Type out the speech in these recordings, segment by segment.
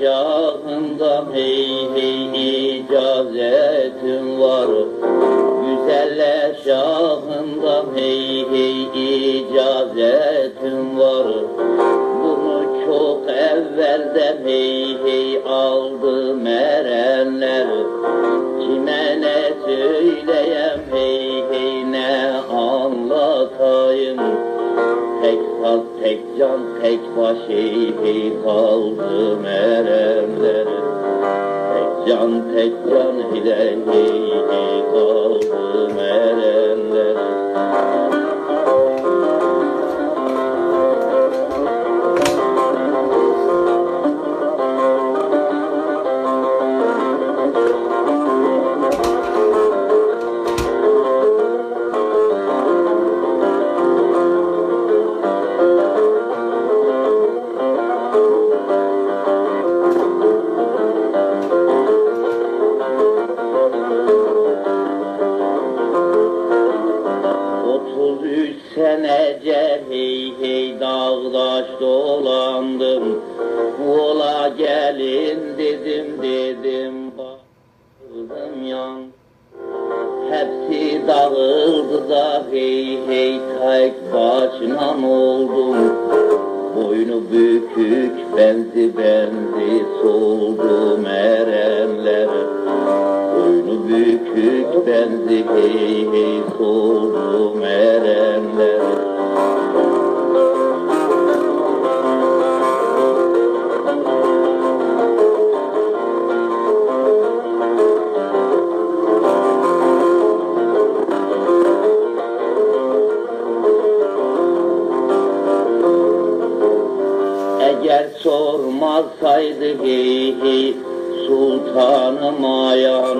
Hey hey icazetim var. Güzeller şahından hey hey icazetim var. Bunu çok evvelden hey hey aldım erenler. Kime ne söyleyem hey Tek saz tek can tek baş hey hey kaldım erenler Tek can tek can ile kaldım erenler senece hey hey dağdaş dolandım. Ola gelin dedim dedim Bağırdım yan. Hepsi dağıldı da hey hey tek başına oldum. Boynu bükük benzi benzi soldum Boynu bükük benzi hey hey soldum erenler. Eğer sormazsaydı hey hey sultanım ayan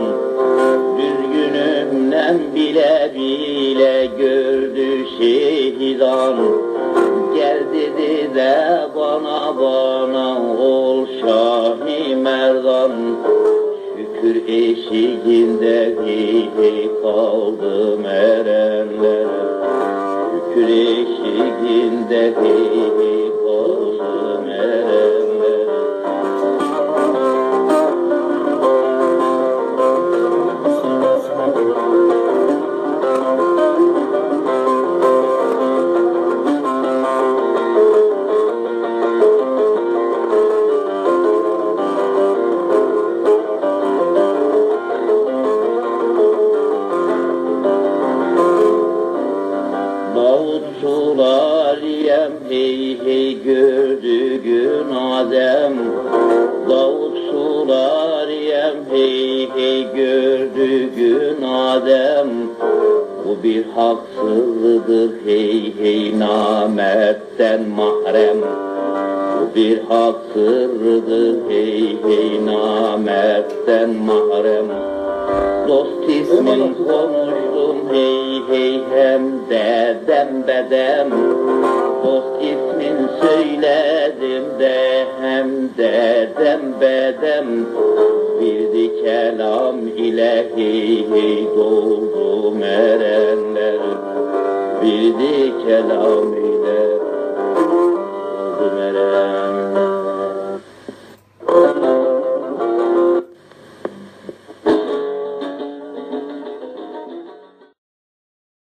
Düzgünümden bile bile gördü şehidan Gel dedi de bana bana ol Şahi Merdan. Şükür eşiğinde hey kaldım erenler Şükür eşiğinde hey Davut sulariyem hey hey gördü gün Adem Davut sulariyem hey hey gördü gün Adem Bu bir haksızlıdır hey hey namertten mahrem. Bu bir haksızlıdır hey hey namertten mahrem Dost ismin konuştum hey hey hem dedem bedem Dost ismin söyledim de hem dedem bedem Bildi kelam ile hey hey doldum erenler. Bildi kelam